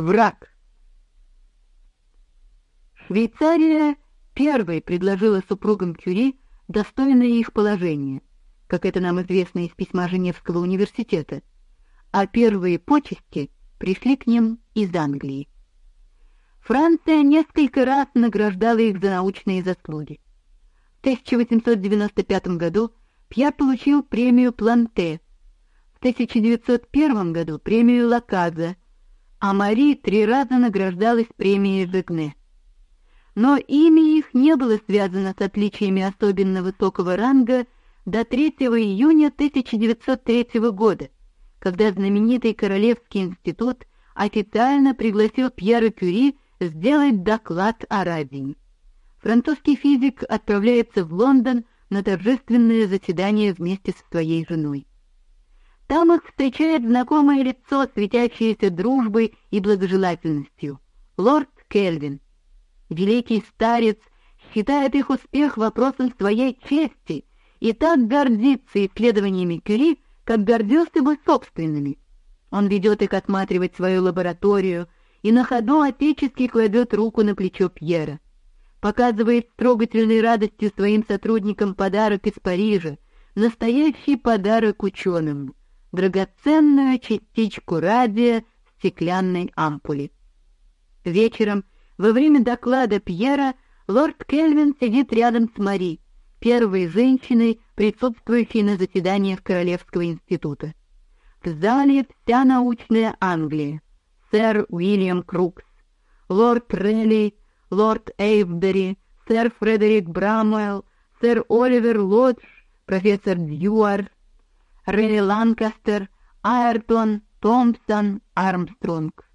Враг. Швейцария первой предложила супругам Кюри достойное их положение, как это нам известно из письма Женевского университета, а первые почести пришли к ним из Англии. Франция несколько раз награждала их за научные заслуги. В 1895 году Пьер получил премию Планте, в 1901 году премию Лаказа, а Мари три раза награждалась премией Жегне. Но имя их не было связано с отличиями особенно высокого ранга до 3 июня 1903 года, когда знаменитый Королевский институт официально пригласил Пьера Кюри сделать доклад о радии. Французский физик отправляется в Лондон на торжественное заседание вместе со своей женой. Там их встречает знакомое лицо, светящееся дружбой и благожелательностью. Лорд Кельвин. Великий старец считает их успех вопросом своей чести и так гордится исследованиями Кюри, как гордился бы собственными. Он ведет их осматривать свою лабораторию и на ходу отечески кладет руку на плечо Пьера. Показывает с трогательной радостью своим сотрудникам подарок из Парижа, настоящий подарок ученым, драгоценную частичку радия в стеклянной ампуле. Вечером, во время доклада Пьера, лорд Кельвин сидит рядом с Мари, первой женщиной, присутствующей на заседаниях Королевского института. В зале вся научная Англия. Сэр Уильям Крукс, лорд Релли, лорд Эйвбери, сэр Фредерик Брамуэлл, сэр Оливер Лодж, профессор Дьюар, Релли Ланкастер, Айртон, Томпсон, Армстронг.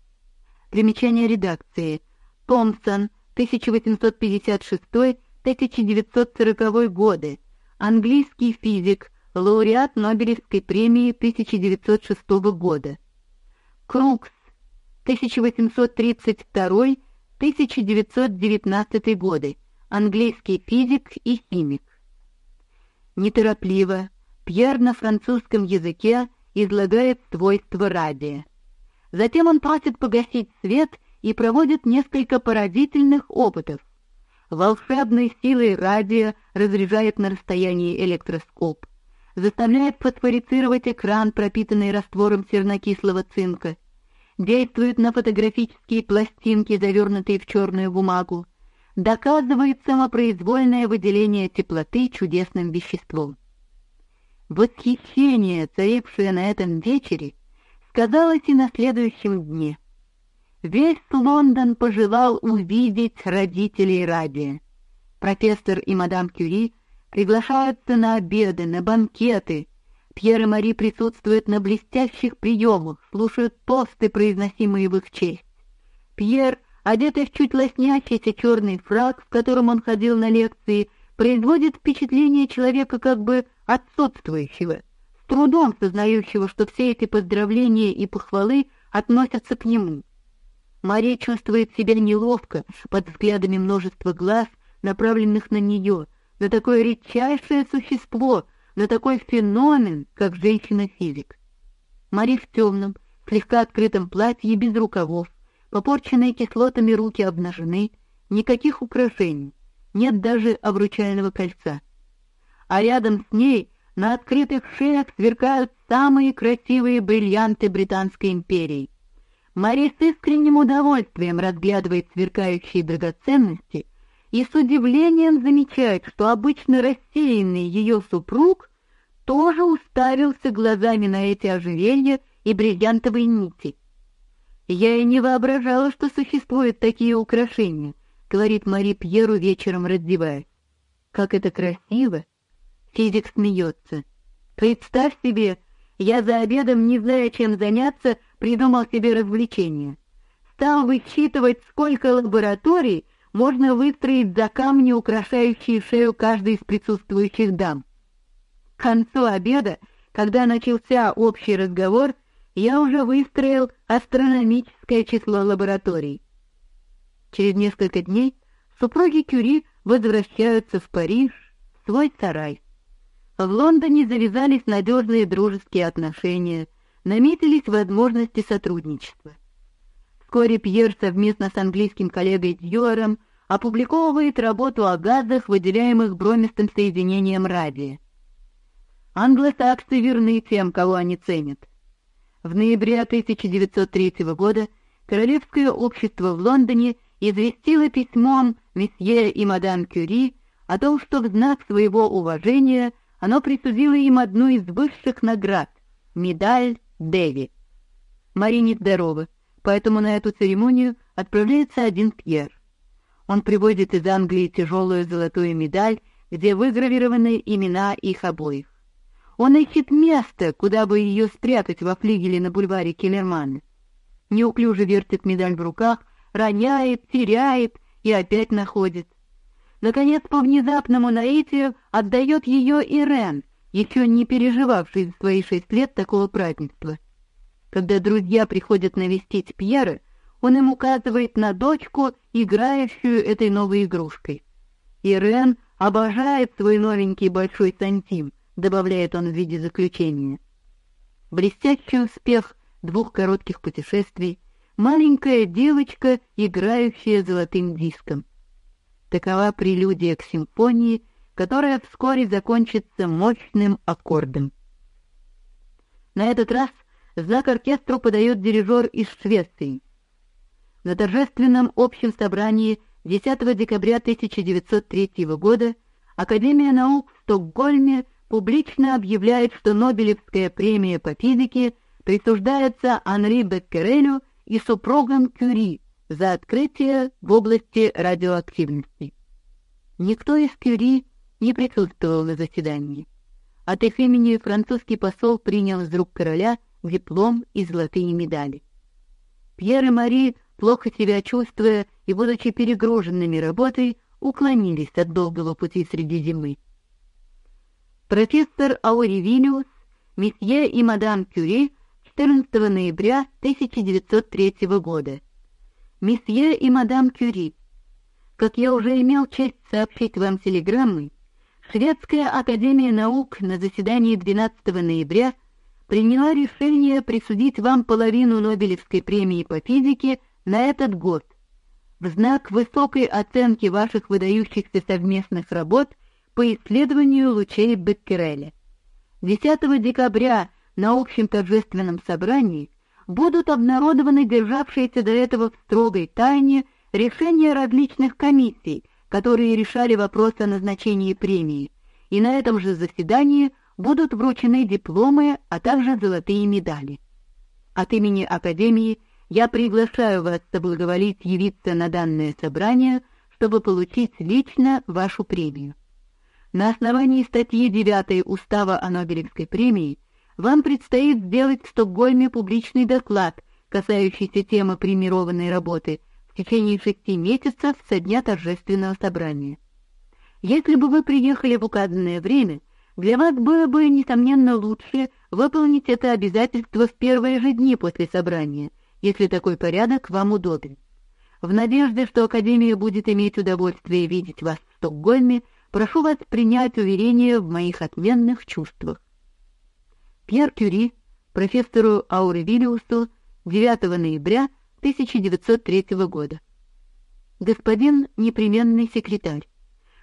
Примечание редакции. Томпсон, 1856-1940 годы, английский физик, лауреат Нобелевской премии 1906 года. Крукс, 1832-1919 годы, английский физик и химик. Неторопливо, Пьер на французском языке излагает свойства радия. Затем он просит погасить свет и проводит несколько поразительных опытов. Волшебной силой радия разряжает на расстоянии электроскоп заставляет фосфорицировать экран, пропитанный раствором сернокислого цинка, действует на фотографические пластинки, завернутые в черную бумагу, доказывает самопроизвольное выделение теплоты чудесным веществом. Восхищение, царившее на этом вечере, сказалось и на следующем дне. Весь Лондон пожелал увидеть родителей радия. Профессор и мадам Кюри приглашаются на обеды, на банкеты. Пьер и Мари присутствуют на блестящих приемах, слушают тосты, произносимые в их честь. Пьер, одетый в чуть лоснящийся черный фрак, в котором он ходил на лекции, производит впечатление человека как бы отсутствующего, с трудом сознающего, что все эти поздравления и похвалы относятся к нему. Мария чувствует себя неловко под взглядами множества глаз, направленных на нее, на такое редчайшее существо, на такой феномен, как женщина-физик. Мари в темном, слегка открытом платье без рукавов, попорченные кислотами руки обнажены, никаких украшений, нет даже обручального кольца. А рядом с ней на открытых шеях сверкают самые красивые бриллианты Британской империи. Мари с искренним удовольствием разглядывает сверкающие драгоценности и с удивлением замечает, что обычно рассеянный ее супруг тоже уставился глазами на эти ожерелья и бриллиантовые нити. Я и не воображала, что существуют такие украшения, говорит Мари Пьеру вечером раздеваясь. Как это красиво! Физик смеется. Представь себе, я за обедом, не зная, чем заняться, придумал себе развлечение. Стал высчитывать, сколько лабораторий можно выстроить за камни, украшающие шею каждой из присутствующих дам. К концу обеда, когда начался общий разговор, я уже выстроил астрономическое число лабораторий. Через несколько дней супруги Кюри возвращаются в Париж, в свой сарай. В Лондоне завязались надежные дружеские отношения, наметились возможности сотрудничества. Вскоре Пьер совместно с английским коллегой Дьюаром опубликовывает работу о газах, выделяемых бромистым соединением радия. Англосаксы верны тем, кого они ценят. В ноябре 1903 года Королевское общество в Лондоне известило письмом месье и мадам Кюри о том, что в знак своего уважения оно присудило им одну из высших наград — медаль Дэви. Мари нездорова, поэтому на эту церемонию отправляется один Пьер. Он привозит из Англии тяжелую золотую медаль, где выгравированы имена их обоих. Он ищет место, куда бы ее спрятать во флигеле на бульваре Келлермана. Неуклюже вертит медаль в руках, роняет, теряет и опять находит. Наконец, по внезапному наитию отдает ее Ирен, еще не переживавший в свои шесть лет такого празднества. Когда друзья приходят навестить Пьера, он им указывает на дочку, играющую этой новой игрушкой. Ирен обожает свой новенький большой сантим, добавляет он в виде заключения. Блестящий успех двух коротких путешествий, маленькая девочка, играющая золотым диском. Такова прелюдия к симфонии, которая вскоре закончится мощным аккордом. На этот раз знак оркестру подает дирижер из Швеции. На торжественном общем собрании 10 декабря 1903 года Академия наук в Стокгольме публично объявляет, что Нобелевская премия по физике присуждается Анри Беккерелю и супругам Кюри за открытие в области радиоактивности. Никто из Кюри не присутствовал на заседании. От их имени французский посол принял из рук короля диплом и золотые медали. Пьер и Мари, плохо себя чувствуя и будучи перегруженными работой, уклонились от долгого пути среди зимы. Профессор Ауревилиус, месье и мадам Кюри 14 ноября 1903 года. Месье и мадам Кюри, как я уже имел честь сообщить вам телеграммой, Шведская академия наук на заседании 12 ноября приняла решение присудить вам половину Нобелевской премии по физике на этот год в знак высокой оценки ваших выдающихся совместных работ по исследованию лучей Беккереля. 10 декабря на общем торжественном собрании будут обнародованы державшиеся до этого в строгой тайне решения различных комиссий, которые решали вопрос о назначении премии, и на этом же заседании будут вручены дипломы, а также золотые медали. От имени Академии я приглашаю вас соблаговолить явиться на данное собрание, чтобы получить лично вашу премию. На основании статьи 9 Устава о Нобелевской премии вам предстоит сделать в Стокгольме публичный доклад, касающийся темы премированной работы в течение шести месяцев со дня торжественного собрания. Если бы вы приехали в указанное время, для вас было бы, несомненно, лучше выполнить это обязательство в первые же дни после собрания, если такой порядок вам удобен. В надежде, что Академия будет иметь удовольствие видеть вас в Стокгольме, прошу вас принять уверение в моих отменных чувствах. Пьер Кюри, профессору Ауревилиусу 9 ноября 1903 года. Господин непременный секретарь,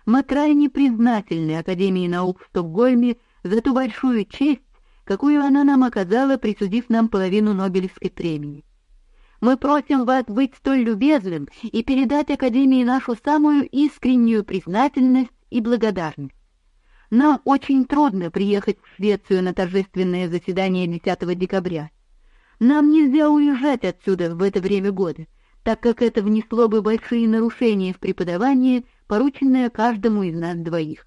мы крайне признательны Академии наук в Стокгольме за ту большую честь, какую она нам оказала, присудив нам половину Нобелевской премии. Мы просим вас быть столь любезным и передать Академии нашу самую искреннюю признательность и благодарность. Нам очень трудно приехать в Швецию на торжественное заседание 10 декабря. Нам нельзя уезжать отсюда в это время года, так как это внесло бы большие нарушения в преподавании, порученное каждому из нас двоих.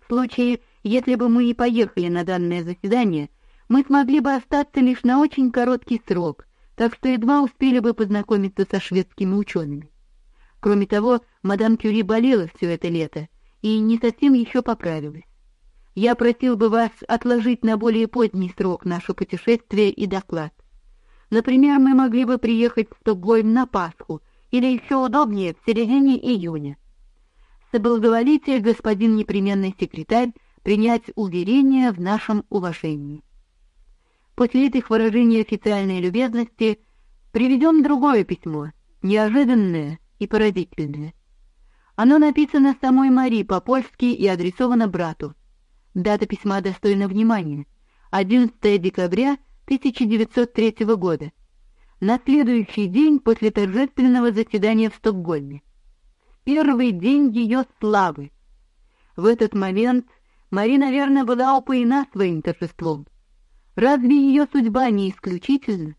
В случае, если бы мы и поехали на данное заседание, мы смогли бы остаться лишь на очень короткий срок, так что едва успели бы познакомиться со шведскими учеными. Кроме того, мадам Кюри болела все это лето, и не совсем еще поправилась. Я просил бы вас отложить на более поздний срок наше путешествие и доклад. Например, мы могли бы приехать в Стокгольм на Пасху или еще удобнее в середине июня. Соблаговолите, господин непременный секретарь, принять уверение в нашем уважении. После этих выражений официальной любезности Приведем другое письмо, неожиданное и поразительное. Оно написано самой Мари по-польски и адресовано брату. Дата письма достойна внимания. 11 декабря 1903 года. На следующий день после торжественного заседания в Стокгольме. Первый день ее славы. В этот момент Мари, наверное, была упоена своим торжеством. Разве ее судьба не исключительна?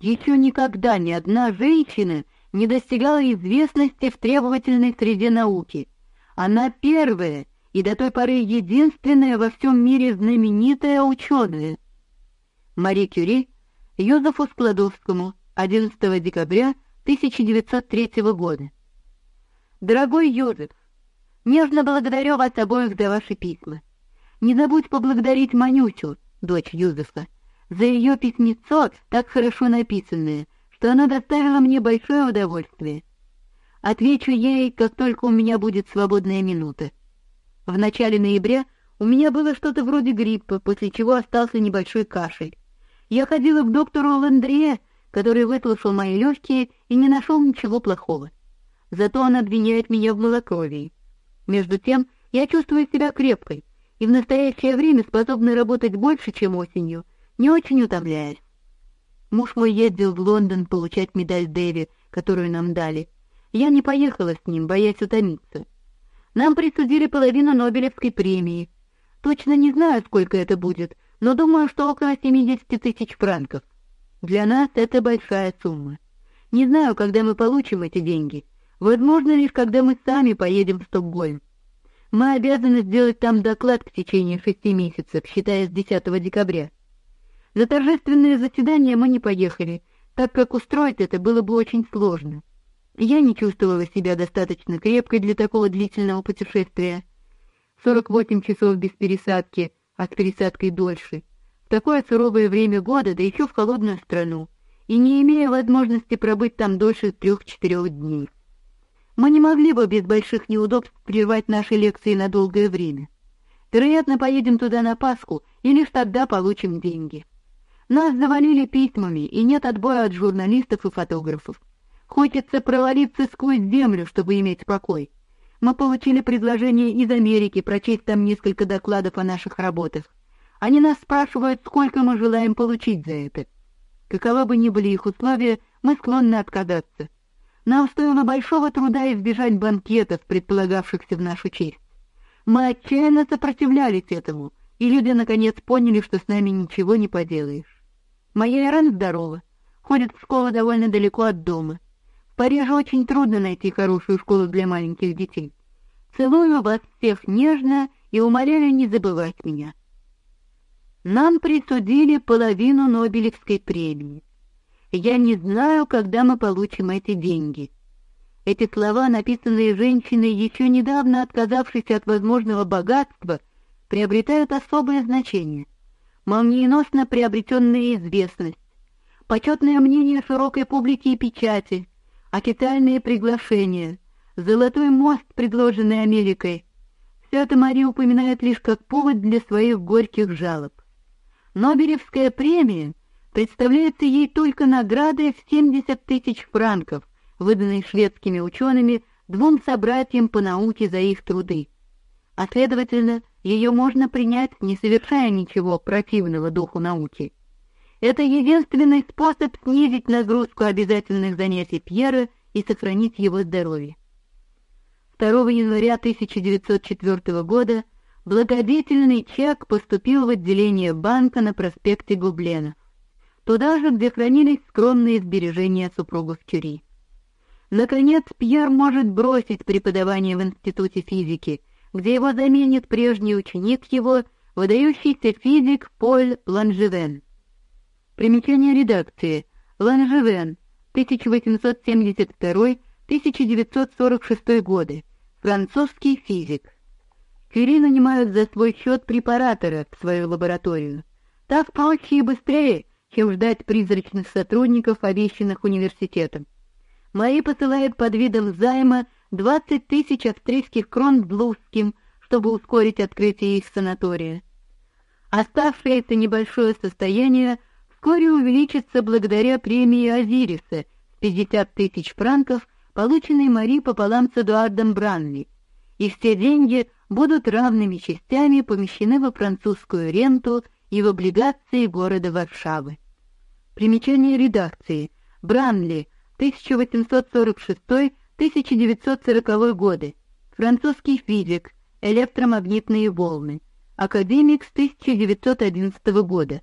Еще никогда ни одна женщина не достигала известности в требовательной среде науки. Она первая и до той поры единственная во всем мире знаменитая ученая. Мари Кюри Йозефу Складовскому 11 декабря 1903 года. Дорогой Йозеф, нежно благодарю вас обоих за ваши письма. Не забудь поблагодарить Манютю, дочь Юзефа, за ее письмецо, так хорошо написанное, что оно доставило мне большое удовольствие. Отвечу ей, как только у меня будет свободная минута. В начале ноября у меня было что-то вроде гриппа, после чего остался небольшой кашель. Я ходила к доктору Ландре, который выслушал мои легкие и не нашел ничего плохого. Зато он обвиняет меня в малокровии. Между тем, я чувствую себя крепкой и в настоящее время способна работать больше, чем осенью, не очень утомляясь. Муж мой ездил в Лондон получать медаль Дэви, которую нам дали. Я не поехала с ним, боясь утомиться. Нам присудили половину Нобелевской премии. Точно не знаю, сколько это будет, но думаю, что около 70 тысяч франков. Для нас это большая сумма. Не знаю, когда мы получим эти деньги. Возможно, лишь когда мы сами поедем в Стокгольм. Мы обязаны сделать там доклад в течение шести месяцев, считая с 10 декабря. За торжественное заседание мы не поехали, так как устроить это было бы очень сложно. Я не чувствовала себя достаточно крепкой для такого длительного путешествия. 48 часов без пересадки, а с пересадкой дольше. В такое суровое время года, да еще в холодную страну, и не имея возможности пробыть там дольше трех-четырех дней. Мы не могли бы без больших неудобств прервать наши лекции на долгое время. Вероятно, поедем туда на Пасху и лишь тогда получим деньги. Нас завалили письмами, и нет отбоя от журналистов и фотографов. Хочется провалиться сквозь землю, чтобы иметь покой. Мы получили предложение из Америки прочесть там несколько докладов о наших работах. Они нас спрашивают, сколько мы желаем получить за это. Каковы бы ни были их условия, мы склонны отказаться. Нам стоило большого труда избежать банкетов, предполагавшихся в нашу честь. Мы отчаянно сопротивлялись этому, и люди наконец поняли, что с нами ничего не поделаешь. Моя Ирен здорова, ходит в школу довольно далеко от дома. В Париже очень трудно найти хорошую школу для маленьких детей. Целую вас всех нежно и умоляю не забывать меня. Нам присудили половину Нобелевской премии. Я не знаю, когда мы получим эти деньги. Эти слова, написанные женщиной, еще недавно отказавшейся от возможного богатства, приобретают особое значение. Молниеносно приобретенная известность, почетное мнение широкой публики и печати, официальные приглашения, золотой мост, предложенный Америкой. Все это Мария упоминает лишь как повод для своих горьких жалоб. Нобелевская премия представляется ей только наградой в 70 тысяч франков, выданной шведскими учеными двум собратьям по науке за их труды. А следовательно, ее можно принять, не совершая ничего противного духу науки. Это единственный способ снизить нагрузку обязательных занятий Пьера и сохранить его здоровье. 2 января 1904 года благодетельный чек поступил в отделение банка на проспекте Гублена туда же, где хранились скромные сбережения супругов Кюри. Наконец, Пьер может бросить преподавание в Институте физики, где его заменит прежний ученик его, выдающийся физик Поль Ланжевен. Примечание редакции. Ланжевен, 1872-1946 годы, французский физик. Кюри нанимают за свой счет препаратора в свою лабораторию. Так проще и быстрее, чем ждать призрачных сотрудников, обещанных университетом. Мои посылают под видом займа 20 тысяч австрийских крон Блузским, чтобы ускорить открытие их санатория. Оставшееся небольшое состояние вскоре увеличится благодаря премии Азириса в 50 тысяч франков, полученной Мари пополам с Эдуардом Бранли, и все деньги будут равными частями помещены во французскую ренту и в облигации города Варшавы. Примечание редакции. Бранли, 1846-1940 годы. Французский физик, электромагнитные волны. Академик с 1911 года.